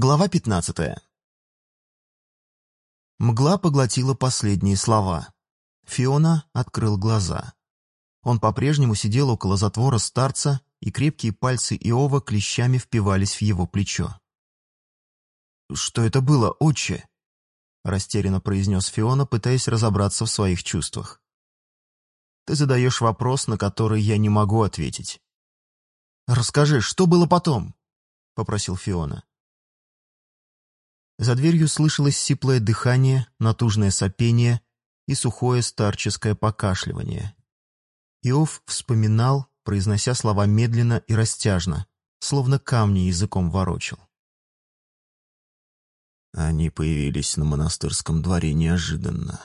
Глава пятнадцатая. Мгла поглотила последние слова. Фиона открыл глаза. Он по-прежнему сидел около затвора старца, и крепкие пальцы Иова клещами впивались в его плечо. «Что это было, отче?» — растерянно произнес Фиона, пытаясь разобраться в своих чувствах. «Ты задаешь вопрос, на который я не могу ответить». «Расскажи, что было потом?» — попросил Фиона. За дверью слышалось сиплое дыхание, натужное сопение и сухое старческое покашливание. Иов вспоминал, произнося слова медленно и растяжно, словно камни языком ворочил. Они появились на монастырском дворе неожиданно.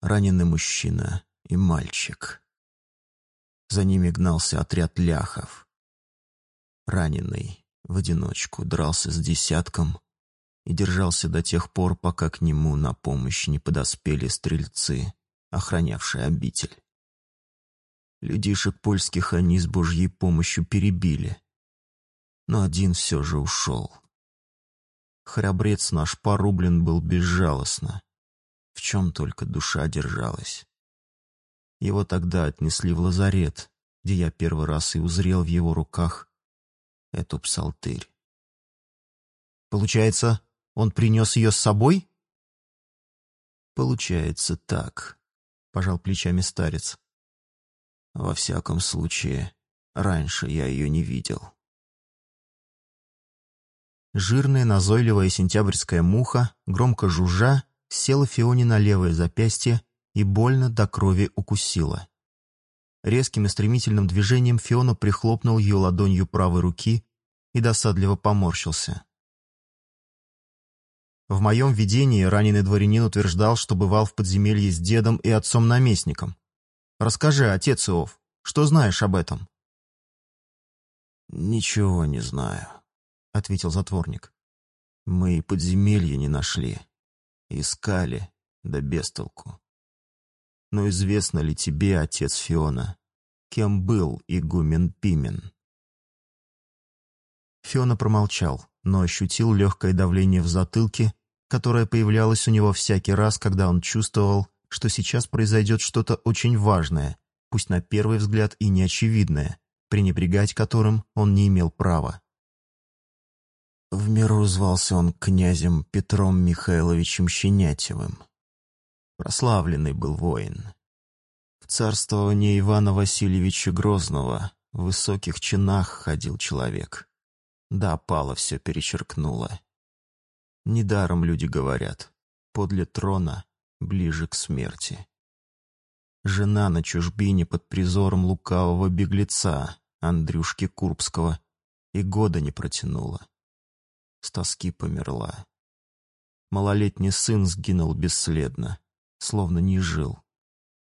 Раненый мужчина и мальчик. За ними гнался отряд ляхов. Раненый в одиночку дрался с десятком, и держался до тех пор, пока к нему на помощь не подоспели стрельцы, охранявшие обитель. Людишек польских они с Божьей помощью перебили, но один все же ушел. Храбрец наш порублен был безжалостно, в чем только душа держалась. Его тогда отнесли в лазарет, где я первый раз и узрел в его руках эту псалтырь. Получается, он принес ее с собой? Получается так, пожал плечами старец. Во всяком случае, раньше я ее не видел. Жирная, назойливая сентябрьская муха, громко жужжа, села Фионе на левое запястье и больно до крови укусила. Резким и стремительным движением Фиона прихлопнул ее ладонью правой руки и досадливо поморщился. В моем видении раненый дворянин утверждал, что бывал в подземелье с дедом и отцом-наместником. Расскажи, отец Иов, что знаешь об этом?» «Ничего не знаю», — ответил затворник. «Мы и подземелья не нашли. Искали, да без толку. Но известно ли тебе, отец Фиона, кем был игумен Пимен?» Фиона промолчал, но ощутил легкое давление в затылке, которое появлялось у него всякий раз, когда он чувствовал, что сейчас произойдет что-то очень важное, пусть на первый взгляд и неочевидное, пренебрегать которым он не имел права. В миру звался он князем Петром Михайловичем Щенятевым. Прославленный был воин. В царствование Ивана Васильевича Грозного в высоких чинах ходил человек. Да, пало все перечеркнуло. Недаром люди говорят, подле трона, ближе к смерти. Жена на чужбине под призором лукавого беглеца, Андрюшки Курбского, и года не протянула. С тоски померла. Малолетний сын сгинул бесследно, словно не жил.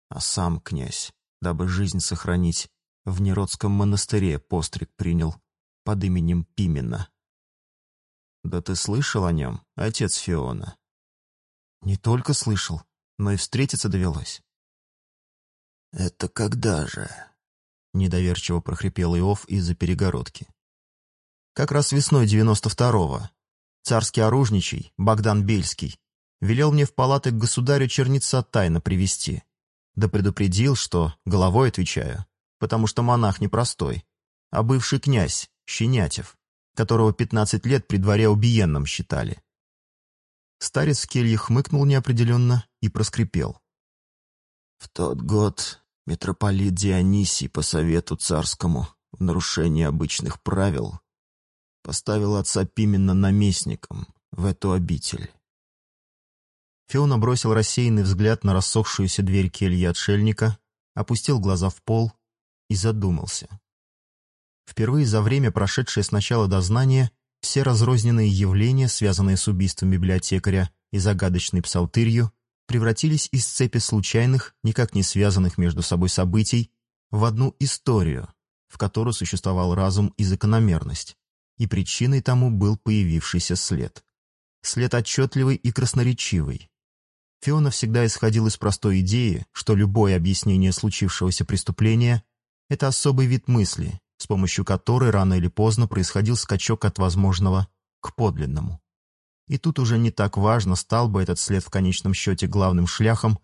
А сам князь, дабы жизнь сохранить, в Неродском монастыре постриг принял под именем Пимена. Да ты слышал о нем, отец Фиона? Не только слышал, но и встретиться довелось. Это когда же? Недоверчиво прохрипел Иов из-за перегородки. Как раз весной девяносто второго. Царский оружничий, Богдан Бельский, велел мне в палаты к государю черница тайно привести. Да предупредил, что головой отвечаю, потому что монах непростой, а бывший князь, Щенятев, которого пятнадцать лет при дворе убиенным считали. Старец в келье хмыкнул неопределенно и проскрипел. В тот год митрополит Дионисий по совету царскому в нарушении обычных правил поставил отца Пимена наместником в эту обитель. Фиона бросил рассеянный взгляд на рассохшуюся дверь кельи отшельника, опустил глаза в пол и задумался. Впервые за время, прошедшее с начала дознания, все разрозненные явления, связанные с убийством библиотекаря и загадочной псалтырью, превратились из цепи случайных, никак не связанных между собой событий, в одну историю, в которой существовал разум и закономерность, и причиной тому был появившийся след. След отчетливый и красноречивый. Фиона всегда исходил из простой идеи, что любое объяснение случившегося преступления – это особый вид мысли, с помощью которой рано или поздно происходил скачок от возможного к подлинному. И тут уже не так важно, стал бы этот след в конечном счете главным шляхом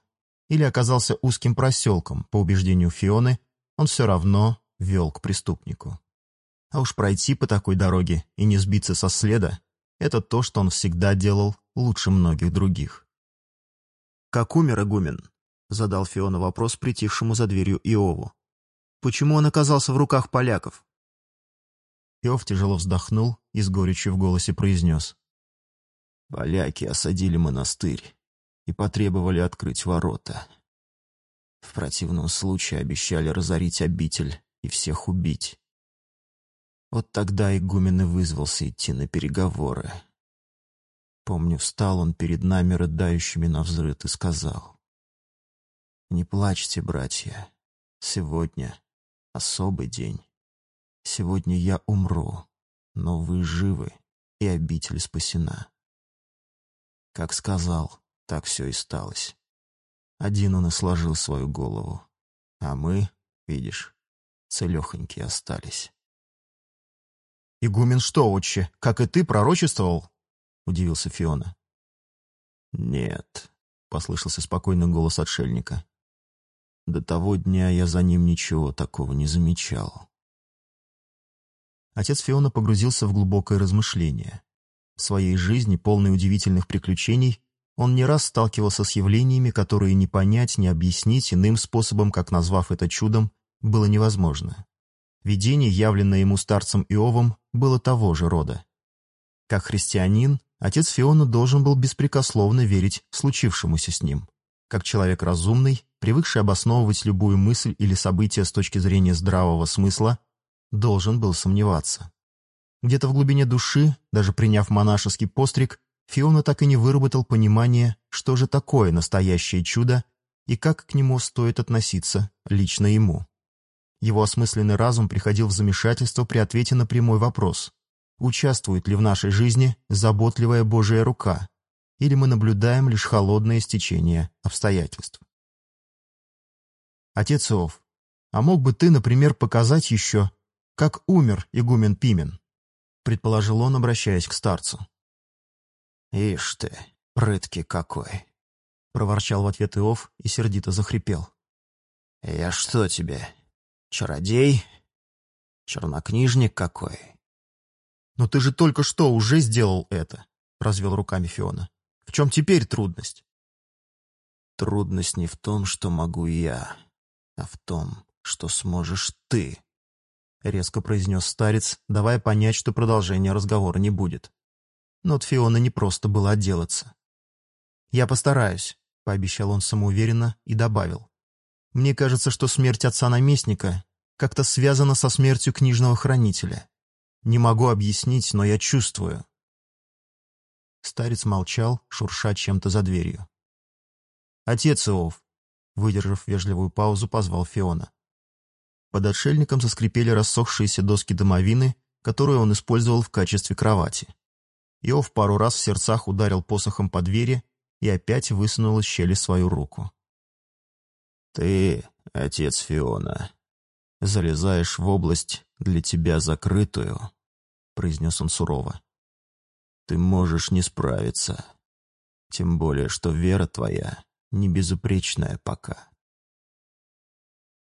или оказался узким проселком, по убеждению Фионы, он все равно вел к преступнику. А уж пройти по такой дороге и не сбиться со следа — это то, что он всегда делал лучше многих других. «Как умер игумен?» — задал Фиона вопрос притихшему за дверью Иову. «Почему он оказался в руках поляков?» Иов тяжело вздохнул и с горечью в голосе произнес. «Поляки осадили монастырь и потребовали открыть ворота. В противном случае обещали разорить обитель и всех убить. Вот тогда игумен и вызвался идти на переговоры. Помню, встал он перед нами, рыдающими на взрыв, и сказал. «Не плачьте, братья, сегодня особый день. Сегодня я умру, но вы живы, и обитель спасена». Как сказал, так все и сталось. Один он и сложил свою голову, а мы, видишь, целехонькие остались. «Игумен что, отче, как и ты, пророчествовал?» — удивился Фиона. «Нет», — послышался спокойный голос отшельника. «До того дня я за ним ничего такого не замечал». Отец Фиона погрузился в глубокое размышление. В своей жизни, полной удивительных приключений, он не раз сталкивался с явлениями, которые не понять, не объяснить иным способом, как назвав это чудом, было невозможно. Видение, явленное ему старцем Иовом, было того же рода. Как христианин, отец Фиона должен был беспрекословно верить случившемуся с ним. Как человек разумный, привыкший обосновывать любую мысль или событие с точки зрения здравого смысла, должен был сомневаться. Где-то в глубине души, даже приняв монашеский постриг, Фиона так и не выработал понимание, что же такое настоящее чудо и как к нему стоит относиться лично ему. Его осмысленный разум приходил в замешательство при ответе на прямой вопрос. Участвует ли в нашей жизни заботливая Божья рука, или мы наблюдаем лишь холодное стечение обстоятельств? Отец Иов, а мог бы ты, например, показать еще, как умер игумен Пимен? Предположил он, обращаясь к старцу. «Ишь ты, прыткий какой!» — проворчал в ответ Иов и сердито захрипел. «Я что тебе, чародей? Чернокнижник какой?» «Но ты же только что уже сделал это!» — развел руками Фиона. «В чем теперь трудность?» «Трудность не в том, что могу я, а в том, что сможешь ты», — резко произнес старец, давая понять, что продолжения разговора не будет. Но от Фиона не просто было отделаться. «Я постараюсь», — пообещал он самоуверенно и добавил. «Мне кажется, что смерть отца-наместника как-то связана со смертью книжного хранителя. Не могу объяснить, но я чувствую». Старец молчал, шурша чем-то за дверью. «Отец Иов», — выдержав вежливую паузу, позвал Фиона. Под отшельником заскрипели рассохшиеся доски домовины, которую он использовал в качестве кровати. Иов пару раз в сердцах ударил посохом по двери и опять высунул из щели свою руку. «Ты, отец Фиона, залезаешь в область для тебя закрытую», — произнес он сурово. «Ты можешь не справиться, тем более, что вера твоя не безупречная пока».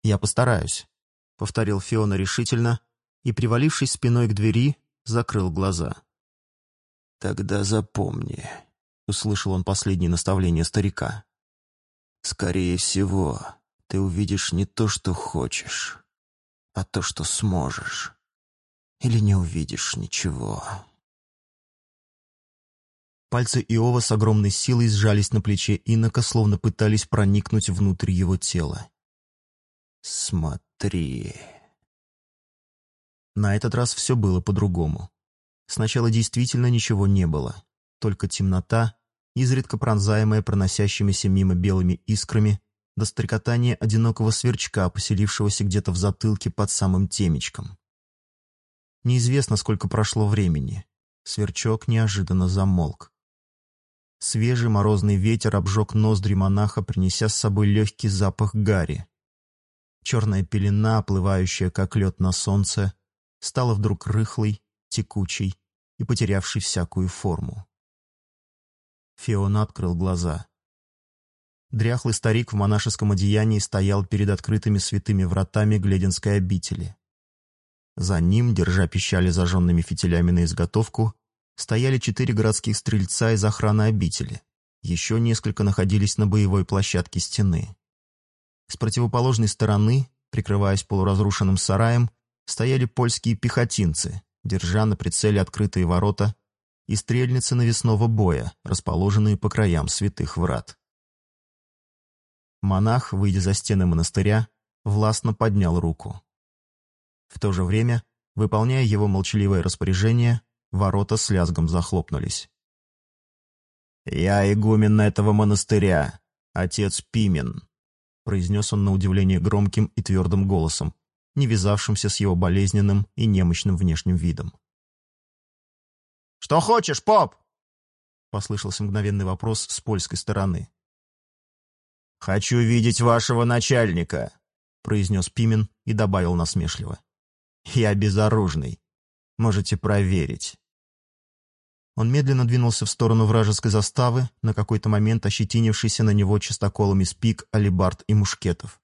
«Я постараюсь», — повторил Фиона решительно и, привалившись спиной к двери, закрыл глаза. «Тогда запомни», — услышал он последнее наставление старика. «Скорее всего, ты увидишь не то, что хочешь, а то, что сможешь. Или не увидишь ничего». Пальцы Иова с огромной силой сжались на плече инока, словно пытались проникнуть внутрь его тела. «Смотри». На этот раз все было по-другому. Сначала действительно ничего не было, только темнота, изредка пронзаемая проносящимися мимо белыми искрами, до стрекотания одинокого сверчка, поселившегося где-то в затылке под самым темечком. Неизвестно, сколько прошло времени. Сверчок неожиданно замолк. Свежий морозный ветер обжег ноздри монаха, принеся с собой легкий запах гари. Черная пелена, оплывающая как лед на солнце, стала вдруг рыхлой, текучей и потерявший всякую форму. Фиона открыл глаза. Дряхлый старик в монашеском одеянии стоял перед открытыми святыми вратами Глединской обители. За ним, держа пищали зажженными фитилями на изготовку, стояли четыре городских стрельца из охраны обители. Еще несколько находились на боевой площадке стены. С противоположной стороны, прикрываясь полуразрушенным сараем, стояли польские пехотинцы, держа на прицеле открытые ворота и стрельницы навесного боя, расположенные по краям святых врат. Монах, выйдя за стены монастыря, властно поднял руку. В то же время, выполняя его молчаливое распоряжение, ворота с лязгом захлопнулись. «Я игумен этого монастыря, отец Пимен», произнес он на удивление громким и твердым голосом, не вязавшимся с его болезненным и немощным внешним видом. «Что хочешь, поп?» послышался мгновенный вопрос с польской стороны. «Хочу видеть вашего начальника», произнес Пимен и добавил насмешливо. «Я безоружный. Можете проверить». Он медленно двинулся в сторону вражеской заставы, на какой-то момент ощетинившийся на него частоколами спик, алибард и мушкетов.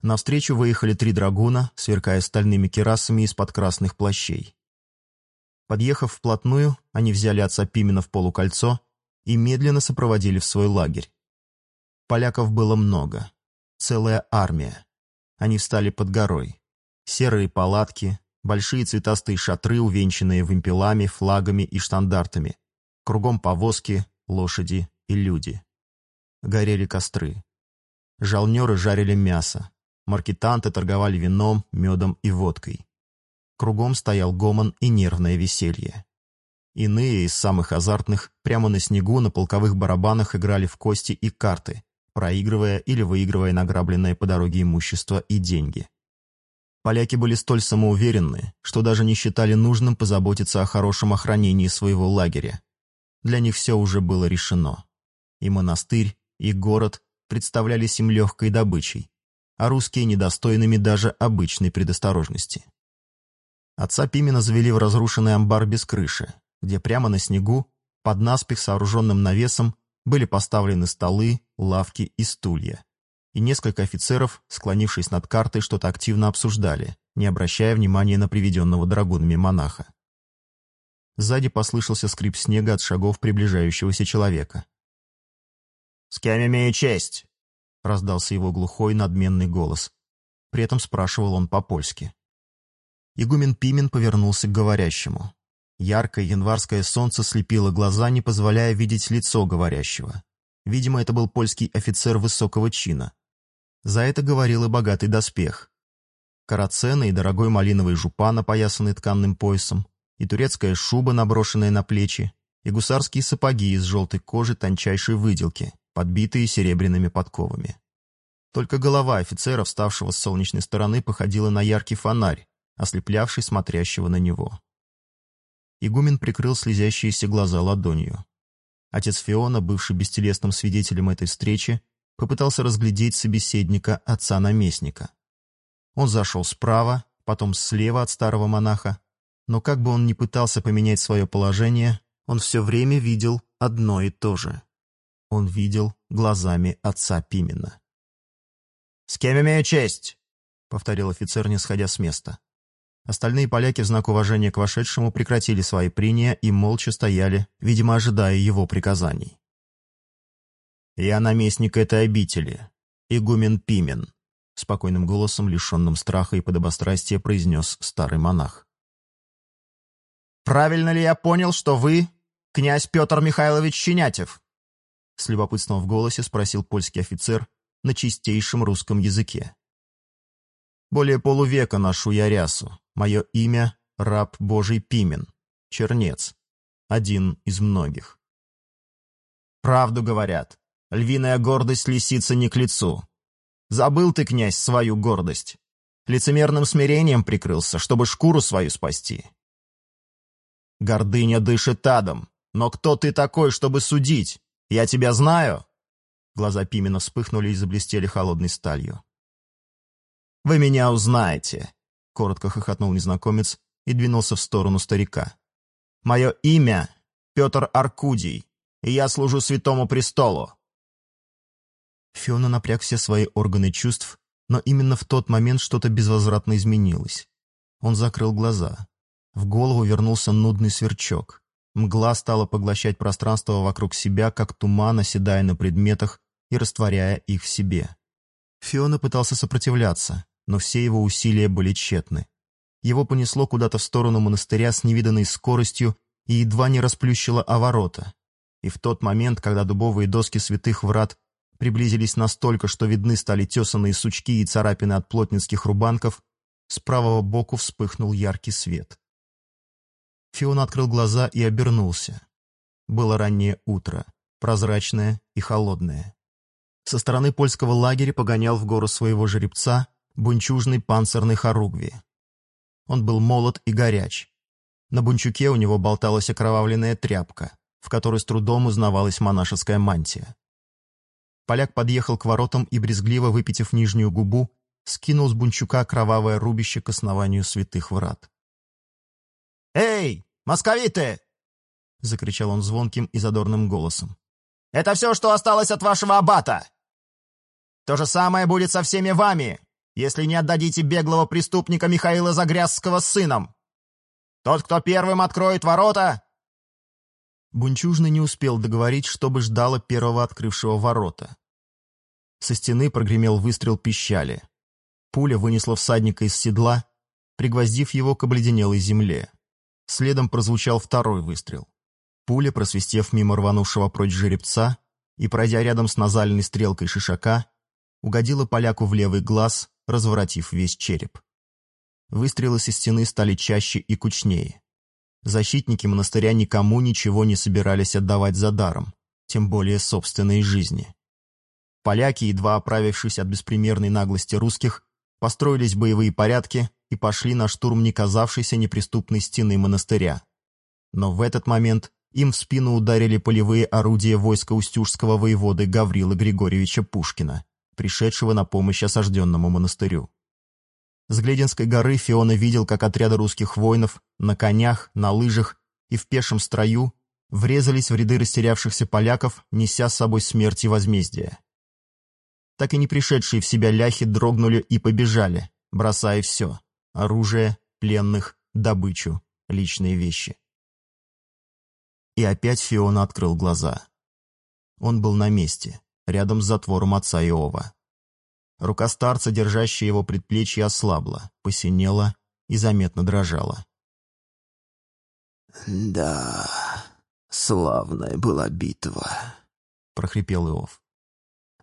Навстречу выехали три драгуна, сверкая стальными керасами из-под красных плащей. Подъехав вплотную, они взяли отца Пимена в полукольцо и медленно сопроводили в свой лагерь. Поляков было много. Целая армия. Они встали под горой. Серые палатки, большие цветастые шатры, увенчанные вымпелами, флагами и штандартами. Кругом повозки, лошади и люди. Горели костры. Жалнеры жарили мясо. Маркетанты торговали вином, медом и водкой. Кругом стоял гомон и нервное веселье. Иные из самых азартных прямо на снегу на полковых барабанах играли в кости и карты, проигрывая или выигрывая награбленное по дороге имущество и деньги. Поляки были столь самоуверенны, что даже не считали нужным позаботиться о хорошем охранении своего лагеря. Для них все уже было решено. И монастырь, и город представлялись им легкой добычей, а русские недостойными даже обычной предосторожности. Отца Пимена завели в разрушенный амбар без крыши, где прямо на снегу, под наспех сооруженным навесом, были поставлены столы, лавки и стулья. И несколько офицеров, склонившись над картой, что-то активно обсуждали, не обращая внимания на приведенного драгунами монаха. Сзади послышался скрип снега от шагов приближающегося человека. «С кем имею честь?» — раздался его глухой надменный голос. При этом спрашивал он по-польски. Игумен Пимен повернулся к говорящему. Яркое январское солнце слепило глаза, не позволяя видеть лицо говорящего. Видимо, это был польский офицер высокого чина. За это говорил и богатый доспех. Карацена и дорогой малиновый жупан, опоясанный тканным поясом, и турецкая шуба, наброшенная на плечи, и гусарские сапоги из желтой кожи тончайшей выделки, подбитые серебряными подковами. Только голова офицера, вставшего с солнечной стороны, походила на яркий фонарь, ослеплявший смотрящего на него. Игумен прикрыл слезящиеся глаза ладонью. Отец Фиона, бывший бестелесным свидетелем этой встречи, попытался разглядеть собеседника отца-наместника. Он зашел справа, потом слева от старого монаха, но как бы он ни пытался поменять свое положение, он все время видел одно и то же. Он видел глазами отца Пимена. «С кем имею честь?» — повторил офицер, не сходя с места. Остальные поляки в знак уважения к вошедшему прекратили свои прения и молча стояли, видимо, ожидая его приказаний. «Я наместник этой обители, игумен Пимен», спокойным голосом, лишенным страха и подобострастия, произнес старый монах. «Правильно ли я понял, что вы князь Петр Михайлович Щенятев?» С любопытством в голосе спросил польский офицер на чистейшем русском языке. «Более полувека ношу я рясу, Мое имя — раб Божий Пимен, чернец, один из многих. Правду говорят, львиная гордость лисица не к лицу. Забыл ты, князь, свою гордость. Лицемерным смирением прикрылся, чтобы шкуру свою спасти. Гордыня дышит адом. Но кто ты такой, чтобы судить? Я тебя знаю?» Глаза Пимена вспыхнули и заблестели холодной сталью. «Вы меня узнаете. Коротко хохотнул незнакомец и двинулся в сторону старика. «Мое имя — Петр Аркудий, и я служу святому престолу». Фиона напряг все свои органы чувств, но именно в тот момент что-то безвозвратно изменилось. Он закрыл глаза. В голову вернулся нудный сверчок. Мгла стала поглощать пространство вокруг себя, как туман, оседая на предметах и растворяя их в себе. Фиона пытался сопротивляться, но все его усилия были тщетны. Его понесло куда-то в сторону монастыря с невиданной скоростью и едва не расплющило о ворота. И в тот момент, когда дубовые доски святых врат приблизились настолько, что видны стали тесанные сучки и царапины от плотницких рубанков, с правого боку вспыхнул яркий свет. Фион открыл глаза и обернулся. Было раннее утро, прозрачное и холодное. Со стороны польского лагеря погонял в гору своего жеребца бунчужный панцирный хоругви. Он был молод и горяч. На бунчуке у него болталась окровавленная тряпка, в которой с трудом узнавалась монашеская мантия. Поляк подъехал к воротам и, брезгливо выпитив нижнюю губу, скинул с бунчука кровавое рубище к основанию святых врат. «Эй, московиты!» — закричал он звонким и задорным голосом. «Это все, что осталось от вашего аббата! То же самое будет со всеми вами, если не отдадите беглого преступника Михаила Загрязского сыном! Тот, кто первым откроет ворота...» Бунчужный не успел договорить, чтобы ждало первого открывшего ворота. Со стены прогремел выстрел пищали. Пуля вынесла всадника из седла, пригвоздив его к обледенелой земле. Следом прозвучал второй выстрел. Пуля, просвистев мимо рванувшего прочь жеребца и пройдя рядом с назальной стрелкой шишака, угодила поляку в левый глаз, разворотив весь череп. Выстрелы со стены стали чаще и кучнее. Защитники монастыря никому ничего не собирались отдавать за даром, тем более собственной жизни. Поляки, едва оправившись от беспримерной наглости русских, построились боевые порядки и пошли на штурм не казавшейся неприступной стены монастыря. Но в этот момент им в спину ударили полевые орудия войска устюжского воеводы Гаврила Григорьевича Пушкина, пришедшего на помощь осажденному монастырю. С Глединской горы Фиона видел, как отряды русских воинов на конях, на лыжах и в пешем строю врезались в ряды растерявшихся поляков, неся с собой смерть и возмездие так и не пришедшие в себя ляхи дрогнули и побежали, бросая все — оружие, пленных, добычу, личные вещи. И опять Фиона открыл глаза. Он был на месте, рядом с затвором отца Иова. Рука старца, держащая его предплечье, ослабла, посинела и заметно дрожала. «Да, славная была битва», — прохрипел Иов.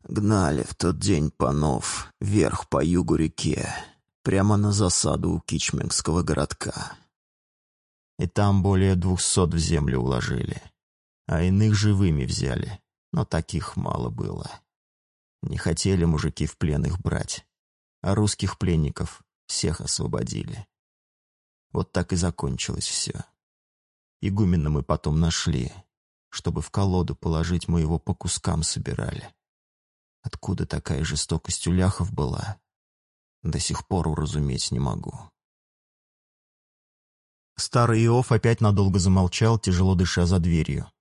Гнали в тот день панов вверх по югу реке, прямо на засаду у Кичмингского городка. И там более двухсот в землю уложили, а иных живыми взяли, но таких мало было. Не хотели мужики в плен их брать, а русских пленников всех освободили. Вот так и закончилось все. Игумена мы потом нашли, чтобы в колоду положить мы его по кускам собирали. Откуда такая жестокость у ляхов была, до сих пор уразуметь не могу. Старый Иов опять надолго замолчал, тяжело дыша за дверью.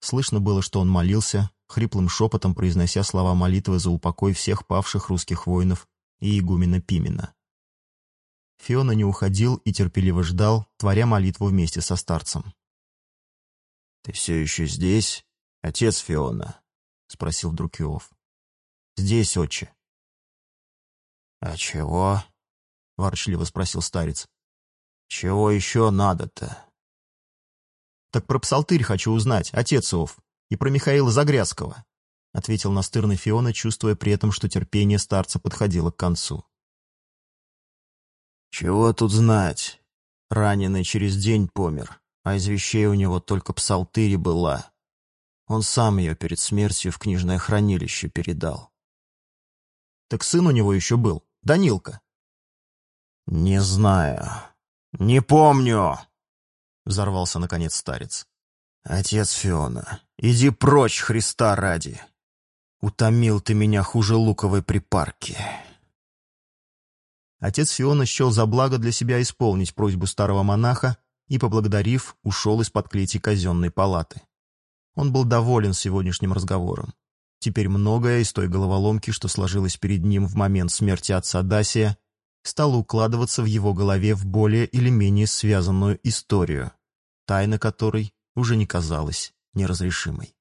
Слышно было, что он молился, хриплым шепотом произнося слова молитвы за упокой всех павших русских воинов и игумена Пимена. Фиона не уходил и терпеливо ждал, творя молитву вместе со старцем. «Ты все еще здесь, отец Фиона?» — спросил вдруг Иов. «Здесь, отче». «А чего?» — ворчливо спросил старец. «Чего еще надо-то?» «Так про псалтырь хочу узнать, отец Иов, и про Михаила Загрязского», — ответил настырный Фиона, чувствуя при этом, что терпение старца подходило к концу. «Чего тут знать? Раненый через день помер, а из вещей у него только псалтырь была. Он сам ее перед смертью в книжное хранилище передал. Так сын у него еще был, Данилка. «Не знаю. Не помню!» Взорвался, наконец, старец. «Отец Фиона, иди прочь, Христа ради! Утомил ты меня хуже луковой припарки!» Отец Фиона счел за благо для себя исполнить просьбу старого монаха и, поблагодарив, ушел из-под клети казенной палаты. Он был доволен сегодняшним разговором. Теперь многое из той головоломки, что сложилось перед ним в момент смерти отца Дасия, стало укладываться в его голове в более или менее связанную историю, тайна которой уже не казалась неразрешимой.